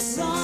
Só